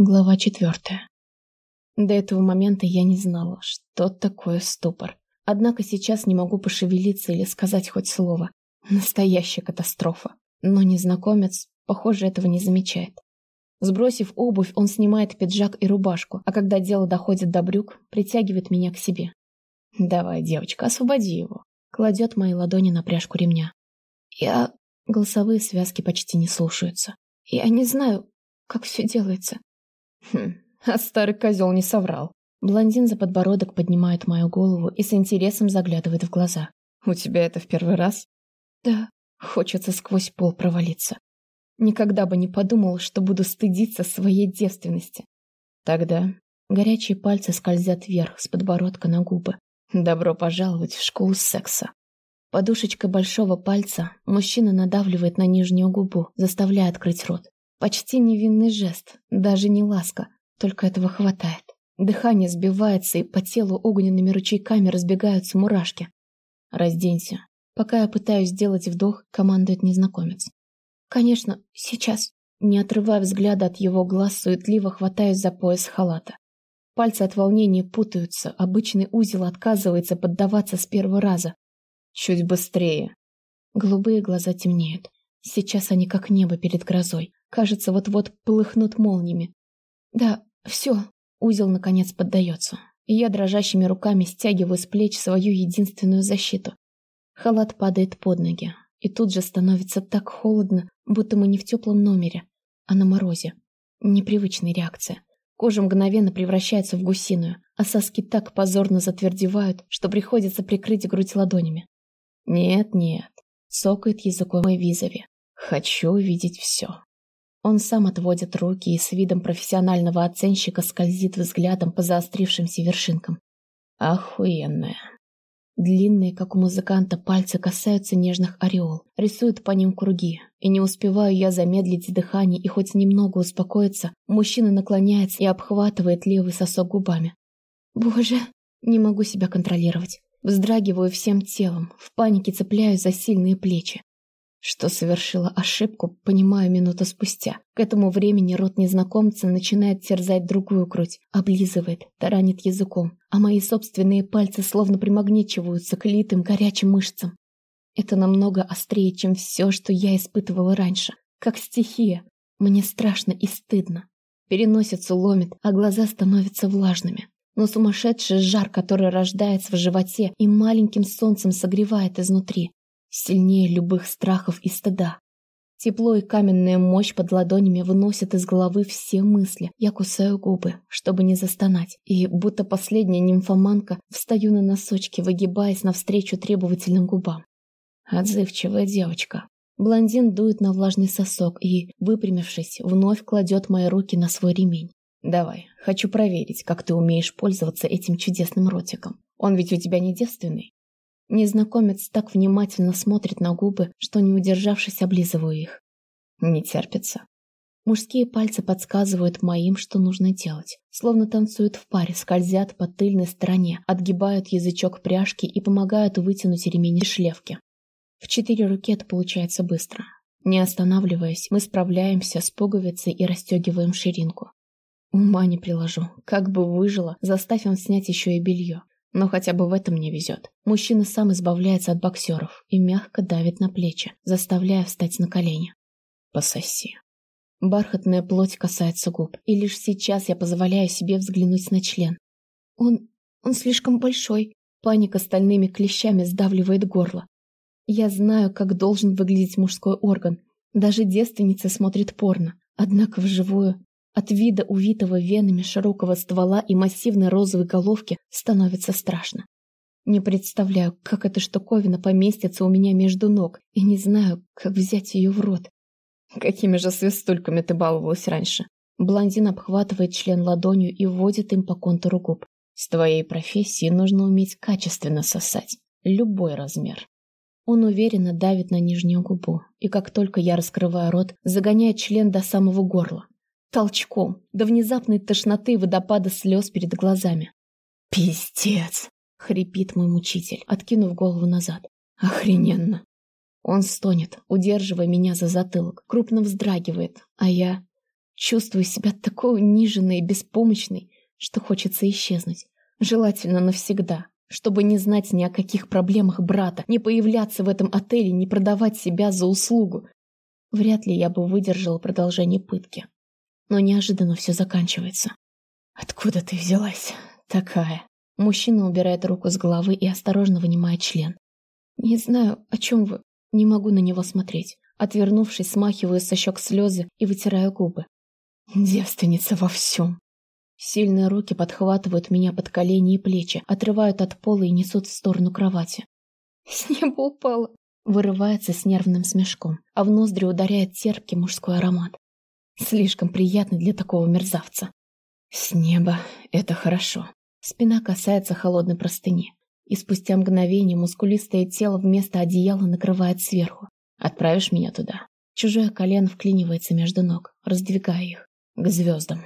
Глава четвертая. До этого момента я не знала, что такое ступор. Однако сейчас не могу пошевелиться или сказать хоть слово. Настоящая катастрофа. Но незнакомец, похоже, этого не замечает. Сбросив обувь, он снимает пиджак и рубашку, а когда дело доходит до брюк, притягивает меня к себе. «Давай, девочка, освободи его». Кладет мои ладони на пряжку ремня. Я... Голосовые связки почти не слушаются. Я не знаю, как все делается. Хм, а старый козел не соврал. Блондин за подбородок поднимает мою голову и с интересом заглядывает в глаза. «У тебя это в первый раз?» «Да». Хочется сквозь пол провалиться. Никогда бы не подумал, что буду стыдиться своей девственности. Тогда горячие пальцы скользят вверх с подбородка на губы. Добро пожаловать в школу секса. Подушечкой большого пальца мужчина надавливает на нижнюю губу, заставляя открыть рот. Почти невинный жест, даже не ласка, только этого хватает. Дыхание сбивается, и по телу огненными ручейками разбегаются мурашки. «Разденься». Пока я пытаюсь сделать вдох, командует незнакомец. «Конечно, сейчас». Не отрывая взгляда от его глаз, суетливо хватаюсь за пояс халата. Пальцы от волнения путаются, обычный узел отказывается поддаваться с первого раза. Чуть быстрее. Голубые глаза темнеют. Сейчас они как небо перед грозой. Кажется, вот-вот полыхнут молниями. Да, все. Узел наконец поддается. Я дрожащими руками стягиваю с плеч свою единственную защиту. Халат падает под ноги. И тут же становится так холодно, будто мы не в теплом номере, а на морозе. Непривычная реакция. Кожа мгновенно превращается в гусиную, а соски так позорно затвердевают, что приходится прикрыть грудь ладонями. «Нет-нет», — цокает языком мой визови. «Хочу увидеть все». Он сам отводит руки и с видом профессионального оценщика скользит взглядом по заострившимся вершинкам. Охуенная. Длинные, как у музыканта, пальцы касаются нежных ореол, рисуют по ним круги. И не успеваю я замедлить дыхание и хоть немного успокоиться, мужчина наклоняется и обхватывает левый сосок губами. Боже, не могу себя контролировать. Вздрагиваю всем телом, в панике цепляюсь за сильные плечи. Что совершила ошибку, понимаю минуту спустя. К этому времени рот незнакомца начинает терзать другую грудь, облизывает, таранит языком, а мои собственные пальцы словно примагничиваются к литым горячим мышцам. Это намного острее, чем все, что я испытывала раньше. Как стихия. Мне страшно и стыдно. Переносицу ломит, а глаза становятся влажными. Но сумасшедший жар, который рождается в животе и маленьким солнцем согревает изнутри, сильнее любых страхов и стыда. Тепло и каменная мощь под ладонями выносят из головы все мысли. Я кусаю губы, чтобы не застонать, и, будто последняя нимфоманка, встаю на носочки, выгибаясь навстречу требовательным губам. Отзывчивая девочка. Блондин дует на влажный сосок и, выпрямившись, вновь кладет мои руки на свой ремень. «Давай, хочу проверить, как ты умеешь пользоваться этим чудесным ротиком. Он ведь у тебя не девственный?» Незнакомец так внимательно смотрит на губы, что, не удержавшись, облизываю их. Не терпится. Мужские пальцы подсказывают моим, что нужно делать. Словно танцуют в паре, скользят по тыльной стороне, отгибают язычок пряжки и помогают вытянуть ремень шлевки. В четыре руки это получается быстро. Не останавливаясь, мы справляемся с пуговицей и расстегиваем ширинку. Ума не приложу. Как бы выжила, заставь он снять еще и белье. Но хотя бы в этом мне везет. Мужчина сам избавляется от боксеров и мягко давит на плечи, заставляя встать на колени. Пососи. Бархатная плоть касается губ, и лишь сейчас я позволяю себе взглянуть на член. Он... он слишком большой. Паника стальными клещами сдавливает горло. Я знаю, как должен выглядеть мужской орган. Даже девственница смотрит порно. Однако вживую от вида увитого венами широкого ствола и массивной розовой головки становится страшно. Не представляю, как эта штуковина поместится у меня между ног, и не знаю, как взять ее в рот. Какими же свистульками ты баловалась раньше? Блондин обхватывает член ладонью и вводит им по контуру губ. С твоей профессией нужно уметь качественно сосать. Любой размер. Он уверенно давит на нижнюю губу, и как только я раскрываю рот, загоняет член до самого горла толчком, до внезапной тошноты и водопада слез перед глазами. «Пиздец!» — хрипит мой мучитель, откинув голову назад. «Охрененно!» Он стонет, удерживая меня за затылок, крупно вздрагивает, а я Чувствую себя такой униженной и беспомощной, что хочется исчезнуть. Желательно навсегда, чтобы не знать ни о каких проблемах брата, не появляться в этом отеле, не продавать себя за услугу. Вряд ли я бы выдержала продолжение пытки. Но неожиданно все заканчивается. «Откуда ты взялась? Такая?» Мужчина убирает руку с головы и осторожно вынимает член. «Не знаю, о чем вы. Не могу на него смотреть». Отвернувшись, смахиваю со щек слезы и вытираю губы. «Девственница во всем». Сильные руки подхватывают меня под колени и плечи, отрывают от пола и несут в сторону кровати. «С неба упала!» Вырывается с нервным смешком, а в ноздри ударяет терпкий мужской аромат. Слишком приятный для такого мерзавца. С неба это хорошо. Спина касается холодной простыни, и спустя мгновение мускулистое тело вместо одеяла накрывает сверху. Отправишь меня туда. Чужое колено вклинивается между ног, раздвигая их к звездам.